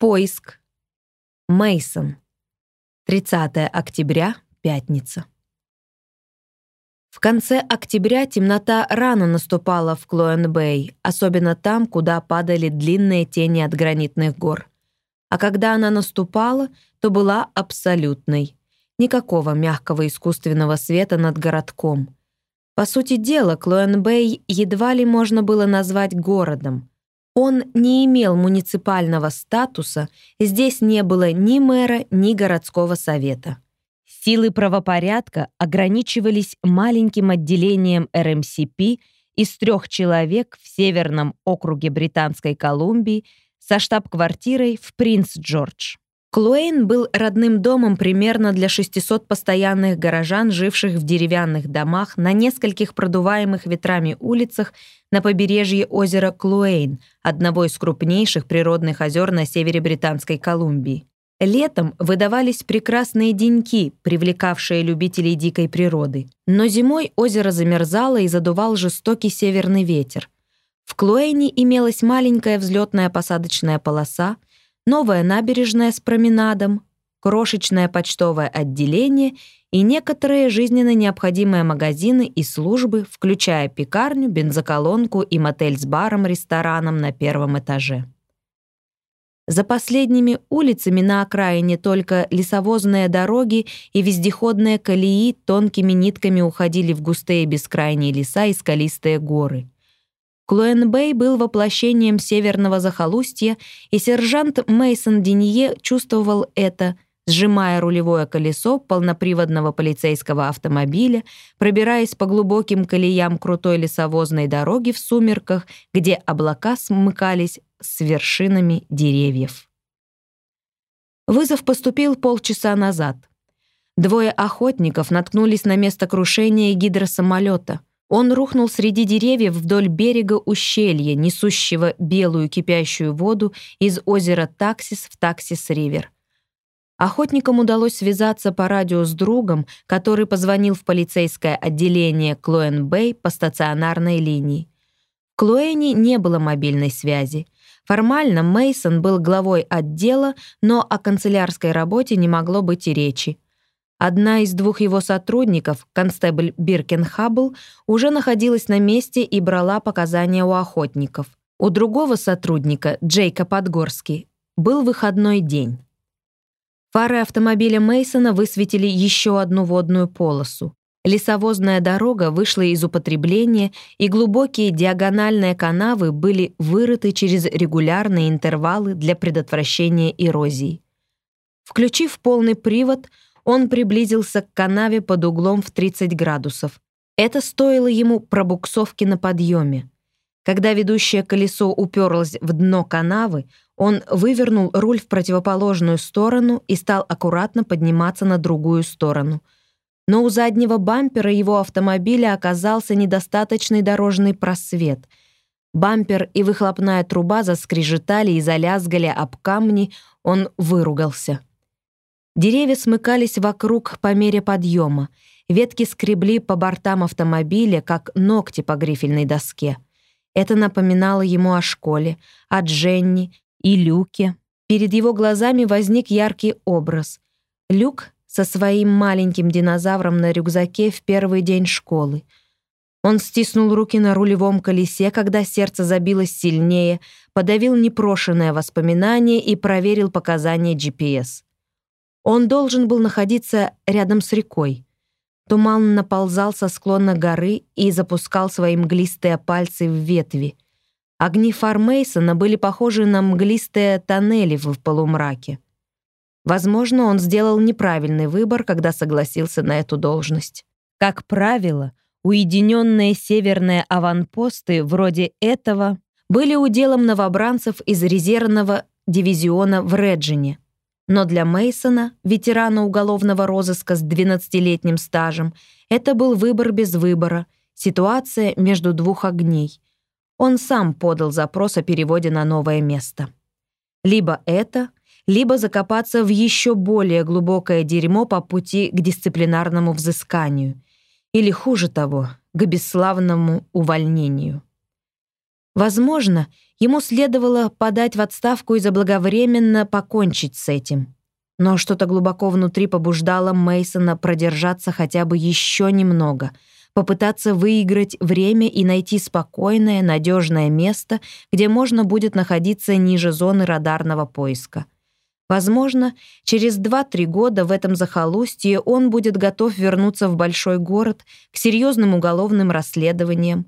Поиск. Мейсон. 30 октября, пятница. В конце октября темнота рано наступала в Клоэн-Бэй, особенно там, куда падали длинные тени от гранитных гор. А когда она наступала, то была абсолютной. Никакого мягкого искусственного света над городком. По сути дела, Клоэн-Бэй едва ли можно было назвать городом. Он не имел муниципального статуса, здесь не было ни мэра, ни городского совета. Силы правопорядка ограничивались маленьким отделением РМСП из трех человек в Северном округе Британской Колумбии со штаб-квартирой в Принц-Джордж. Клуэйн был родным домом примерно для 600 постоянных горожан, живших в деревянных домах на нескольких продуваемых ветрами улицах на побережье озера Клуэйн, одного из крупнейших природных озер на севере Британской Колумбии. Летом выдавались прекрасные деньки, привлекавшие любителей дикой природы. Но зимой озеро замерзало и задувал жестокий северный ветер. В Клуэйне имелась маленькая взлетная посадочная полоса — новая набережная с променадом, крошечное почтовое отделение и некоторые жизненно необходимые магазины и службы, включая пекарню, бензоколонку и мотель с баром-рестораном на первом этаже. За последними улицами на окраине только лесовозные дороги и вездеходные колеи тонкими нитками уходили в густые бескрайние леса и скалистые горы — Клоэн-Бэй был воплощением северного захолустья, и сержант Мейсон Денье чувствовал это, сжимая рулевое колесо полноприводного полицейского автомобиля, пробираясь по глубоким колеям крутой лесовозной дороги в сумерках, где облака смыкались с вершинами деревьев. Вызов поступил полчаса назад. Двое охотников наткнулись на место крушения гидросамолета — он рухнул среди деревьев вдоль берега ущелья, несущего белую кипящую воду из озера Таксис в Таксис-Ривер. Охотникам удалось связаться по радио с другом, который позвонил в полицейское отделение Клоэн-Бэй по стационарной линии. В Клоэне не было мобильной связи. Формально Мейсон был главой отдела, но о канцелярской работе не могло быть и речи. Одна из двух его сотрудников, констебль Биркен Хаббл, уже находилась на месте и брала показания у охотников. У другого сотрудника, Джейка Подгорский, был выходной день. Фары автомобиля Мейсона высветили еще одну водную полосу. Лесовозная дорога вышла из употребления, и глубокие диагональные канавы были вырыты через регулярные интервалы для предотвращения эрозии. Включив полный привод, он приблизился к канаве под углом в 30 градусов. Это стоило ему пробуксовки на подъеме. Когда ведущее колесо уперлось в дно канавы, он вывернул руль в противоположную сторону и стал аккуратно подниматься на другую сторону. Но у заднего бампера его автомобиля оказался недостаточный дорожный просвет. Бампер и выхлопная труба заскрежетали и залязгали об камни, он выругался. Деревья смыкались вокруг по мере подъема. Ветки скребли по бортам автомобиля, как ногти по грифельной доске. Это напоминало ему о школе, о Дженни и Люке. Перед его глазами возник яркий образ. Люк со своим маленьким динозавром на рюкзаке в первый день школы. Он стиснул руки на рулевом колесе, когда сердце забилось сильнее, подавил непрошенное воспоминание и проверил показания GPS. Он должен был находиться рядом с рекой. Туман наползал со склона горы и запускал свои мглистые пальцы в ветви. Огни фар Мейсона были похожи на мглистые тоннели в полумраке. Возможно, он сделал неправильный выбор, когда согласился на эту должность. Как правило, уединенные северные аванпосты вроде этого были уделом новобранцев из резервного дивизиона в Реджине — но для Мейсона, ветерана уголовного розыска с 12-летним стажем, это был выбор без выбора, ситуация между двух огней. Он сам подал запрос о переводе на новое место. Либо это, либо закопаться в еще более глубокое дерьмо по пути к дисциплинарному взысканию. Или, хуже того, к бесславному увольнению. Возможно, ему следовало подать в отставку и заблаговременно покончить с этим. Но что-то глубоко внутри побуждало Мейсона продержаться хотя бы еще немного, попытаться выиграть время и найти спокойное, надежное место, где можно будет находиться ниже зоны радарного поиска. Возможно, через 2-3 года в этом захолустье он будет готов вернуться в большой город к серьезным уголовным расследованиям.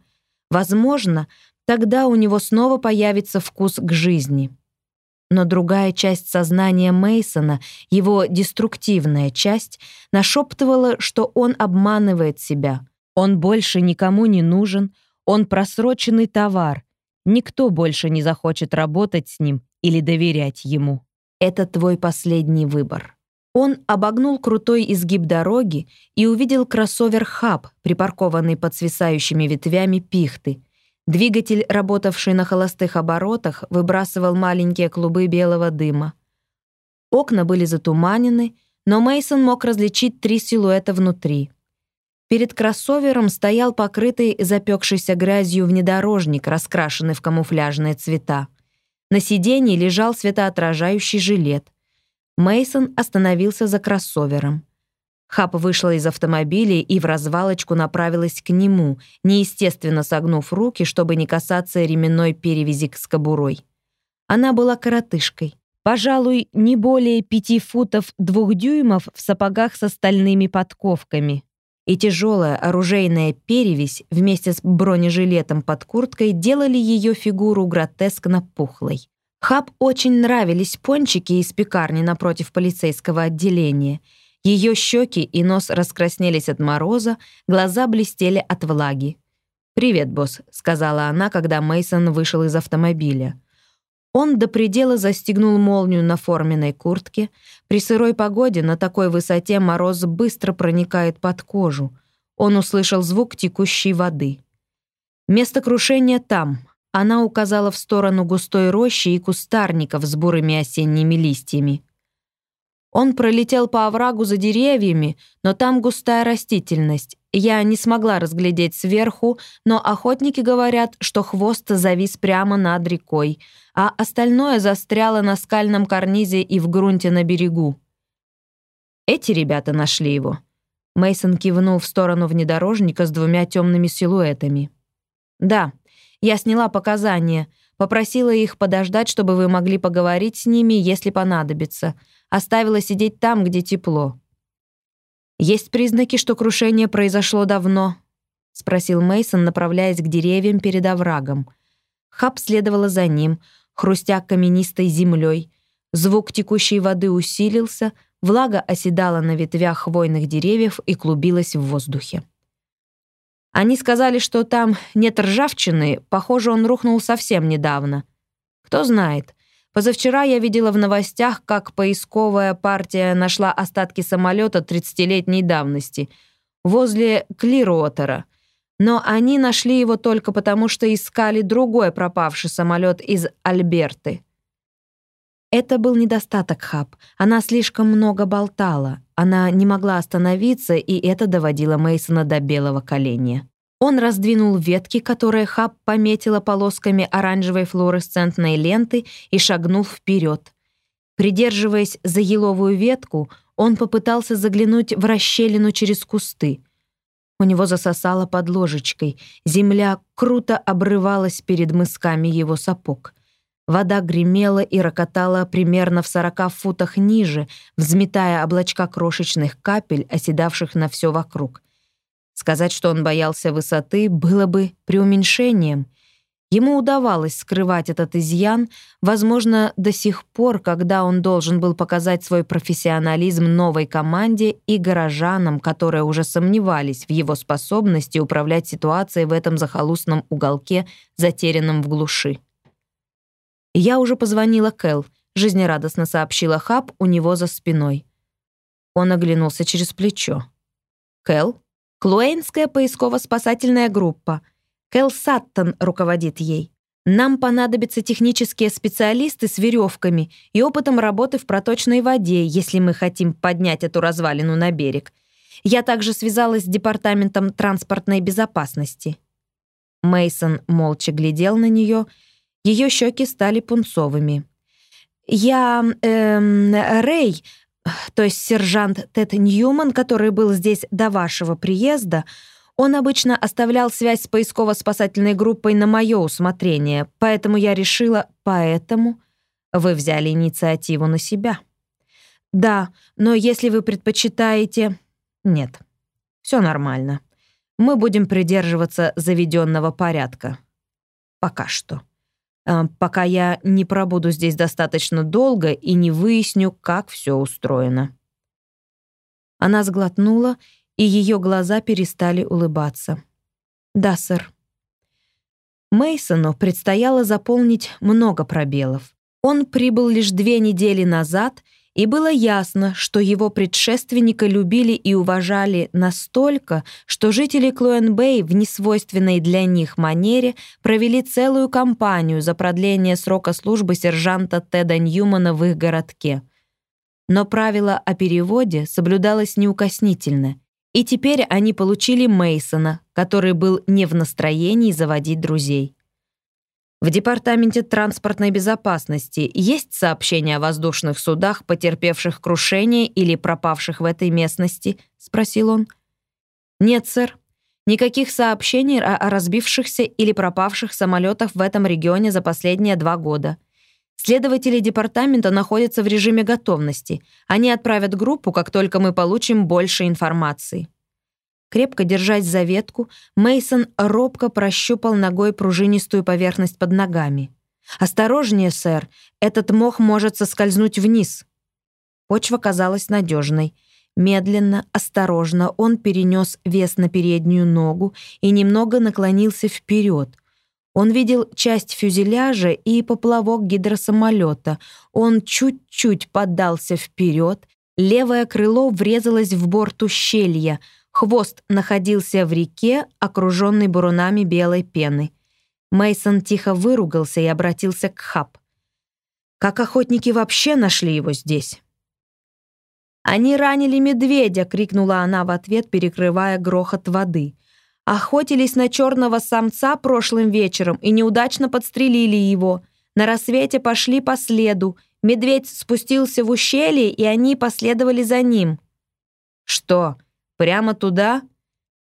Возможно, тогда у него снова появится вкус к жизни. Но другая часть сознания Мейсона, его деструктивная часть, нашептывала, что он обманывает себя. Он больше никому не нужен, он просроченный товар. Никто больше не захочет работать с ним или доверять ему. Это твой последний выбор. Он обогнул крутой изгиб дороги и увидел кроссовер «Хаб», припаркованный под свисающими ветвями пихты. Двигатель, работавший на холостых оборотах, выбрасывал маленькие клубы белого дыма. Окна были затуманены, но Мейсон мог различить три силуэта внутри. Перед кроссовером стоял покрытый запекшейся грязью внедорожник, раскрашенный в камуфляжные цвета. На сиденье лежал светоотражающий жилет. Мейсон остановился за кроссовером. Хап вышла из автомобиля и в развалочку направилась к нему, неестественно согнув руки, чтобы не касаться ременной перевязи с кобурой. Она была коротышкой. Пожалуй, не более пяти футов двух дюймов в сапогах с стальными подковками и тяжелая оружейная перевесь вместе с бронежилетом под курткой делали ее фигуру гротескно пухлой. Хаб очень нравились пончики из пекарни напротив полицейского отделения. Ее щеки и нос раскраснелись от мороза, глаза блестели от влаги. «Привет, босс», — сказала она, когда Мейсон вышел из автомобиля. Он до предела застегнул молнию на форменной куртке. При сырой погоде на такой высоте мороз быстро проникает под кожу. Он услышал звук текущей воды. Место крушения там. Она указала в сторону густой рощи и кустарников с бурыми осенними листьями. Он пролетел по оврагу за деревьями, но там густая растительность. Я не смогла разглядеть сверху, но охотники говорят, что хвост завис прямо над рекой, а остальное застряло на скальном карнизе и в грунте на берегу. Эти ребята нашли его. Мейсон кивнул в сторону внедорожника с двумя темными силуэтами. Да, я сняла показания, попросила их подождать, чтобы вы могли поговорить с ними, если понадобится. Оставила сидеть там, где тепло. Есть признаки, что крушение произошло давно, спросил Мейсон, направляясь к деревьям перед оврагом. Хаб следовала за ним, хрустя каменистой землей. Звук текущей воды усилился, влага оседала на ветвях хвойных деревьев и клубилась в воздухе. Они сказали, что там нет ржавчины, похоже, он рухнул совсем недавно. Кто знает, Позавчера я видела в новостях, как поисковая партия нашла остатки самолета 30-летней давности возле Клируотера. Но они нашли его только потому, что искали другой пропавший самолет из Альберты. Это был недостаток Хаб. Она слишком много болтала. Она не могла остановиться, и это доводило Мейсона до белого коленя. Он раздвинул ветки, которые Хаб пометила полосками оранжевой флуоресцентной ленты и шагнул вперед. Придерживаясь за еловую ветку, он попытался заглянуть в расщелину через кусты. У него засосало под ложечкой. Земля круто обрывалась перед мысками его сапог. Вода гремела и рокотала примерно в сорока футах ниже, взметая облачка крошечных капель, оседавших на все вокруг — Сказать, что он боялся высоты, было бы преуменьшением. Ему удавалось скрывать этот изъян, возможно, до сих пор, когда он должен был показать свой профессионализм новой команде и горожанам, которые уже сомневались в его способности управлять ситуацией в этом захолустном уголке, затерянном в глуши. «Я уже позвонила Кэл», — жизнерадостно сообщила Хаб у него за спиной. Он оглянулся через плечо. «Кэл?» Клуэйнская поисково-спасательная группа. Кэл Саттон руководит ей. Нам понадобятся технические специалисты с веревками и опытом работы в проточной воде, если мы хотим поднять эту развалину на берег. Я также связалась с Департаментом транспортной безопасности. Мейсон молча глядел на нее. Ее щеки стали пунцовыми. «Я... Эм, Рэй, то есть сержант Тед Ньюман, который был здесь до вашего приезда, он обычно оставлял связь с поисково-спасательной группой на мое усмотрение, поэтому я решила... Поэтому вы взяли инициативу на себя. Да, но если вы предпочитаете... Нет, все нормально. Мы будем придерживаться заведенного порядка. Пока что. А, пока я не пробуду здесь достаточно долго и не выясню, как все устроено. Она сглотнула, и ее глаза перестали улыбаться. «Да, сэр». Мейсону предстояло заполнить много пробелов. Он прибыл лишь две недели назад — и было ясно, что его предшественника любили и уважали настолько, что жители Клоенбэй в несвойственной для них манере провели целую кампанию за продление срока службы сержанта Теда Ньюмана в их городке. Но правило о переводе соблюдалось неукоснительно, и теперь они получили Мейсона, который был не в настроении заводить друзей. В Департаменте транспортной безопасности есть сообщения о воздушных судах, потерпевших крушение или пропавших в этой местности?» — спросил он. «Нет, сэр. Никаких сообщений о разбившихся или пропавших самолетах в этом регионе за последние два года. Следователи департамента находятся в режиме готовности. Они отправят группу, как только мы получим больше информации». Крепко держась за ветку, Мейсон робко прощупал ногой пружинистую поверхность под ногами. «Осторожнее, сэр, этот мох может соскользнуть вниз». Почва казалась надежной. Медленно, осторожно он перенес вес на переднюю ногу и немного наклонился вперед. Он видел часть фюзеляжа и поплавок гидросамолета. Он чуть-чуть поддался вперед, левое крыло врезалось в борт ущелья — Хвост находился в реке, окруженный бурунами белой пены. Мейсон тихо выругался и обратился к Хаб. «Как охотники вообще нашли его здесь?» «Они ранили медведя!» — крикнула она в ответ, перекрывая грохот воды. «Охотились на черного самца прошлым вечером и неудачно подстрелили его. На рассвете пошли по следу. Медведь спустился в ущелье, и они последовали за ним». «Что, Прямо туда?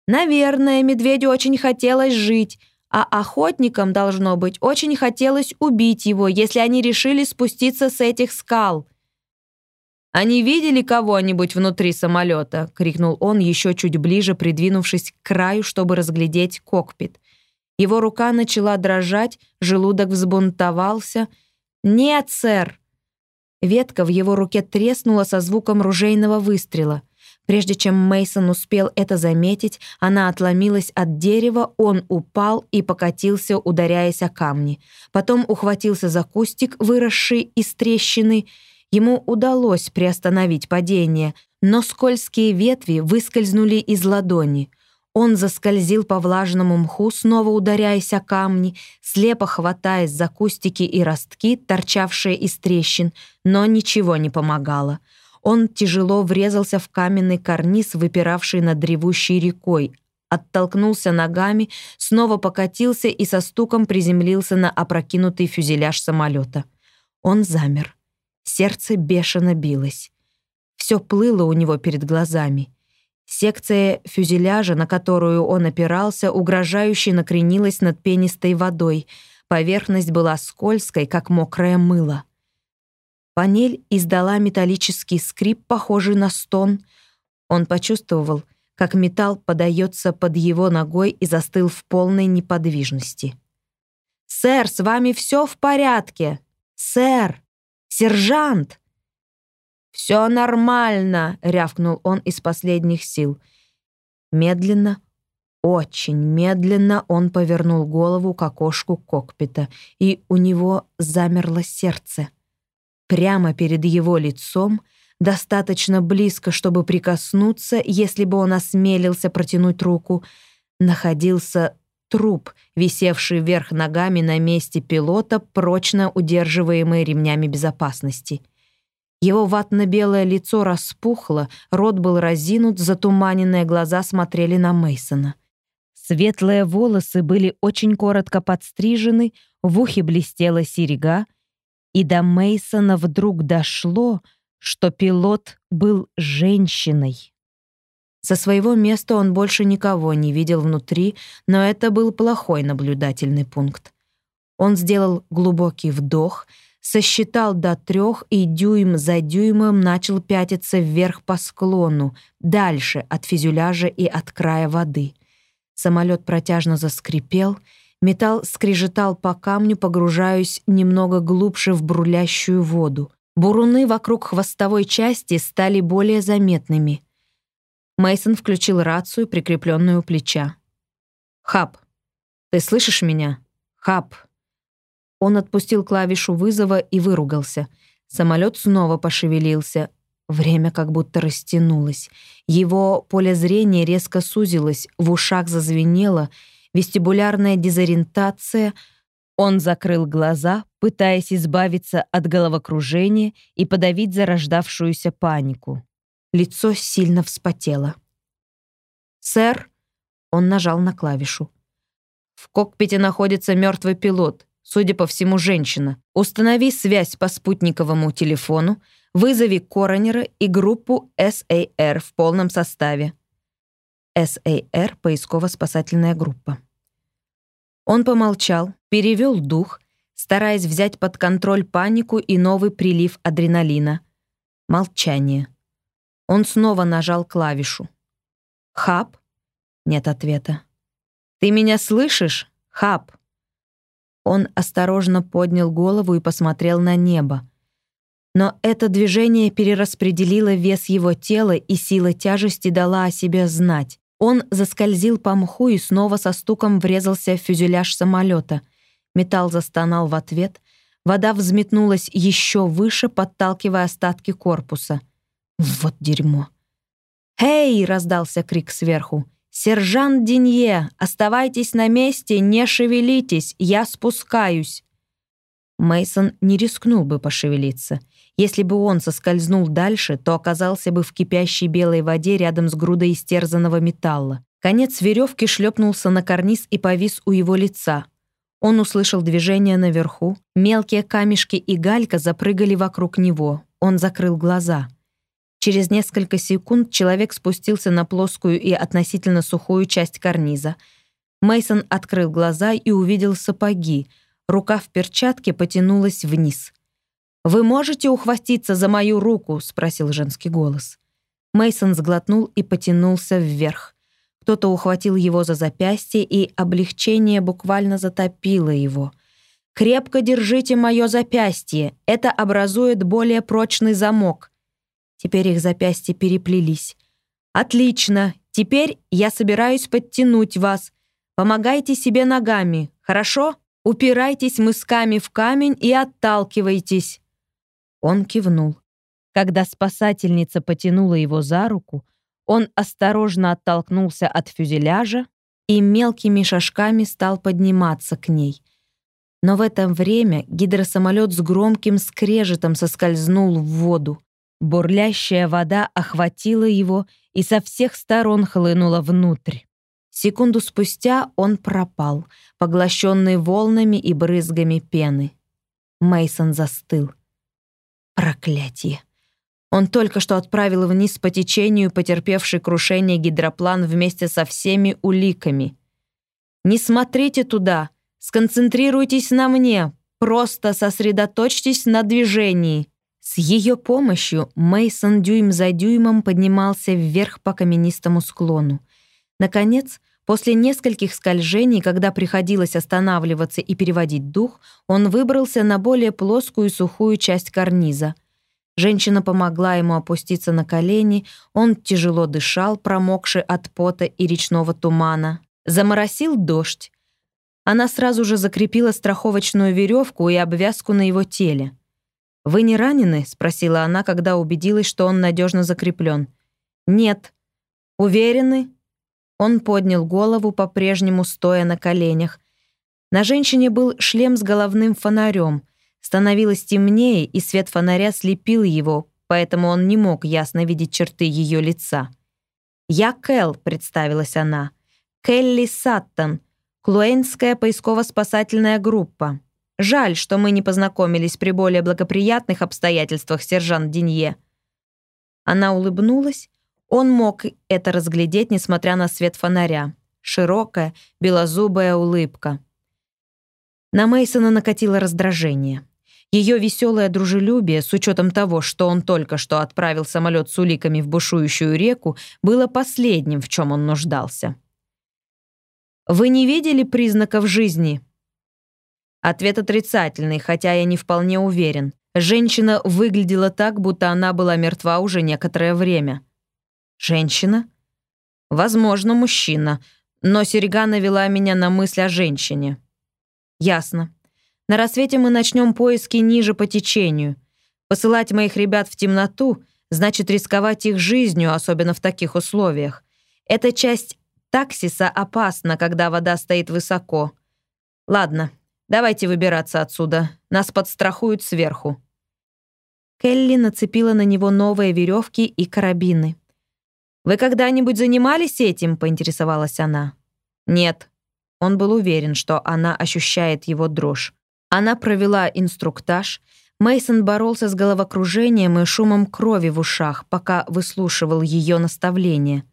Наверное, медведю очень хотелось жить, а охотникам, должно быть, очень хотелось убить его, если они решили спуститься с этих скал. «Они видели кого-нибудь внутри самолета?» — крикнул он, еще чуть ближе, придвинувшись к краю, чтобы разглядеть кокпит. Его рука начала дрожать, желудок взбунтовался. «Нет, сэр!» Ветка в его руке треснула со звуком ружейного выстрела. Прежде чем Мейсон успел это заметить, она отломилась от дерева, он упал и покатился, ударяясь о камни. Потом ухватился за кустик, выросший из трещины. Ему удалось приостановить падение, но скользкие ветви выскользнули из ладони. Он заскользил по влажному мху, снова ударяясь о камни, слепо хватаясь за кустики и ростки, торчавшие из трещин, но ничего не помогало — он тяжело врезался в каменный карниз, выпиравший над ревущей рекой, оттолкнулся ногами, снова покатился и со стуком приземлился на опрокинутый фюзеляж самолета. Он замер. Сердце бешено билось. Все плыло у него перед глазами. Секция фюзеляжа, на которую он опирался, угрожающе накренилась над пенистой водой. Поверхность была скользкой, как мокраое мыло. Панель издала металлический скрип, похожий на стон. Он почувствовал, как металл подается под его ногой и застыл в полной неподвижности. «Сэр, с вами все в порядке! Сэр! Сержант!» «Все нормально!» — рявкнул он из последних сил. Медленно, очень медленно он повернул голову к окошку кокпита, и у него замерло сердце. Прямо перед его лицом, достаточно близко, чтобы прикоснуться, если бы он осмелился протянуть руку, находился труп, висевший вверх ногами на месте пилота, прочно удерживаемый ремнями безопасности. Его ватно-белое лицо распухло, рот был разинут, затуманенные глаза смотрели на Мейсона. Светлые волосы были очень коротко подстрижены, в ухе блестела серега, и до Мейсона вдруг дошло, что пилот был женщиной. Со своего места он больше никого не видел внутри, но это был плохой наблюдательный пункт. Он сделал глубокий вдох, сосчитал до трех и дюйм за дюймом начал пятиться вверх по склону, дальше от фюзеляжа и от края воды. Самолет протяжно заскрипел, металл скрежетал по камню, погружаясь немного глубже в брулящую воду. Буруны вокруг хвостовой части стали более заметными. Мейсон включил рацию, прикрепленную у плеча. «Хаб, ты слышишь меня? Хаб!» Он отпустил клавишу вызова и выругался. Самолет снова пошевелился. Время как будто растянулось. Его поле зрения резко сузилось, в ушах зазвенело, вестибулярная дезориентация. Он закрыл глаза, пытаясь избавиться от головокружения и подавить зарождавшуюся панику. Лицо сильно вспотело. «Сэр!» — он нажал на клавишу. «В кокпите находится мертвый пилот судя по всему, женщина. Установи связь по спутниковому телефону, вызови коронера и группу SAR в полном составе. SAR — поисково-спасательная группа. Он помолчал, перевел дух, стараясь взять под контроль панику и новый прилив адреналина. Молчание. Он снова нажал клавишу. «Хаб?» Нет ответа. «Ты меня слышишь, Хаб?» Он осторожно поднял голову и посмотрел на небо. Но это движение перераспределило вес его тела, и сила тяжести дала о себе знать. Он заскользил по мху и снова со стуком врезался в фюзеляж самолета. Металл застонал в ответ. Вода взметнулась еще выше, подталкивая остатки корпуса. Вот дерьмо. «Эй!» — раздался крик сверху. «Сержант Динье, оставайтесь на месте, не шевелитесь, я спускаюсь». Мейсон не рискнул бы пошевелиться. Если бы он соскользнул дальше, то оказался бы в кипящей белой воде рядом с грудой истерзанного металла. Конец веревки шлепнулся на карниз и повис у его лица. Он услышал движение наверху. Мелкие камешки и галька запрыгали вокруг него. Он закрыл глаза. Через несколько секунд человек спустился на плоскую и относительно сухую часть карниза. Мейсон открыл глаза и увидел сапоги. Рука в перчатке потянулась вниз. «Вы можете ухватиться за мою руку?» — спросил женский голос. Мейсон сглотнул и потянулся вверх. Кто-то ухватил его за запястье, и облегчение буквально затопило его. «Крепко держите мое запястье. Это образует более прочный замок. Теперь их запястья переплелись. «Отлично! Теперь я собираюсь подтянуть вас. Помогайте себе ногами, хорошо? Упирайтесь мысками в камень и отталкивайтесь». Он кивнул. Когда спасательница потянула его за руку, он осторожно оттолкнулся от фюзеляжа и мелкими шажками стал подниматься к ней. Но в это время гидросамолет с громким скрежетом соскользнул в воду. Бурлящая вода охватила его и со всех сторон хлынула внутрь. Секунду спустя он пропал, поглощенный волнами и брызгами пены. Мейсон застыл. Проклятие. Он только что отправил вниз по течению потерпевший крушение гидроплан вместе со всеми уликами. «Не смотрите туда! Сконцентрируйтесь на мне! Просто сосредоточьтесь на движении!» С ее помощью Мейсон дюйм за дюймом поднимался вверх по каменистому склону. Наконец, после нескольких скольжений, когда приходилось останавливаться и переводить дух, он выбрался на более плоскую сухую часть карниза. Женщина помогла ему опуститься на колени, он тяжело дышал, промокший от пота и речного тумана. Заморосил дождь. Она сразу же закрепила страховочную веревку и обвязку на его теле. «Вы не ранены?» — спросила она, когда убедилась, что он надежно закреплен. «Нет». «Уверены?» Он поднял голову, по-прежнему стоя на коленях. На женщине был шлем с головным фонарем. Становилось темнее, и свет фонаря слепил его, поэтому он не мог ясно видеть черты ее лица. «Я Кэл», — представилась она. Келли Саттон, Клуэнская поисково-спасательная группа. Жаль, что мы не познакомились при более благоприятных обстоятельствах, сержант Динье». Она улыбнулась. Он мог это разглядеть, несмотря на свет фонаря. Широкая, белозубая улыбка. На Мейсона накатило раздражение. Ее веселое дружелюбие, с учетом того, что он только что отправил самолет с уликами в бушующую реку, было последним, в чем он нуждался. «Вы не видели признаков жизни?» Ответ отрицательный, хотя я не вполне уверен. Женщина выглядела так, будто она была мертва уже некоторое время. «Женщина?» «Возможно, мужчина, но серега навела меня на мысль о женщине». «Ясно. На рассвете мы начнем поиски ниже по течению. Посылать моих ребят в темноту значит рисковать их жизнью, особенно в таких условиях. Эта часть таксиса опасна, когда вода стоит высоко. Ладно, давайте выбираться отсюда. Нас подстрахуют сверху. Келли нацепила на него новые веревки и карабины. «Вы когда-нибудь занимались этим?» — поинтересовалась она. «Нет». Он был уверен, что она ощущает его дрожь. Она провела инструктаж. Мейсон боролся с головокружением и шумом крови в ушах, пока выслушивал ее наставления.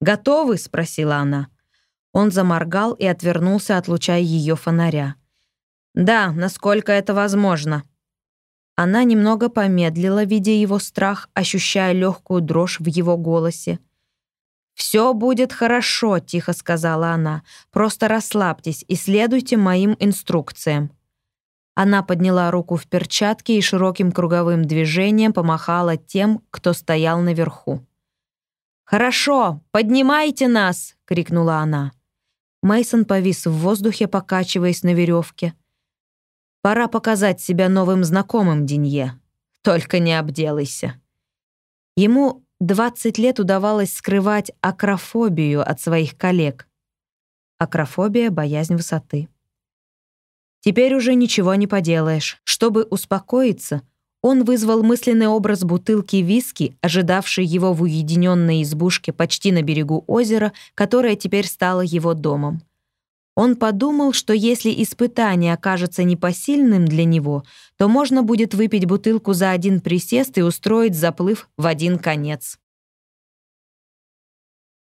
«Готовы?» — спросила она. Он заморгал и отвернулся, отлучая ее фонаря. «Да, насколько это возможно». Она немного помедлила, видя его страх, ощущая легкую дрожь в его голосе. «Все будет хорошо», — тихо сказала она. «Просто расслабьтесь и следуйте моим инструкциям». Она подняла руку в перчатке и широким круговым движением помахала тем, кто стоял наверху. «Хорошо, поднимайте нас!» — крикнула она. Мейсон повис в воздухе, покачиваясь на веревке. «Пора показать себя новым знакомым, Динье. Только не обделайся». Ему 20 лет удавалось скрывать акрофобию от своих коллег. Акрофобия — боязнь высоты. Теперь уже ничего не поделаешь. Чтобы успокоиться, он вызвал мысленный образ бутылки виски, ожидавшей его в уединенной избушке почти на берегу озера, которое теперь стало его домом. Он подумал, что если испытание окажется непосильным для него, то можно будет выпить бутылку за один присест и устроить заплыв в один конец.